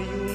you